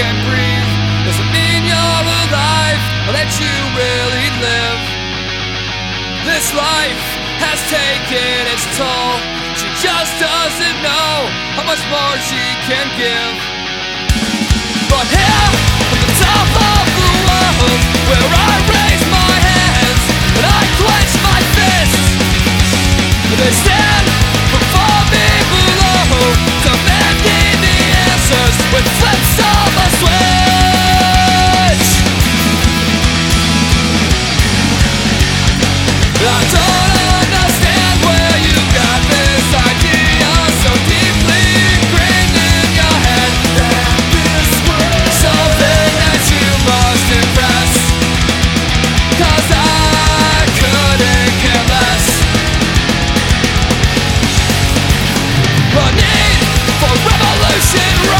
Can't breathe doesn't mean you're alive or that you really live. This life has taken its toll. She just doesn't know how much more she can give. But here. A need for revolution.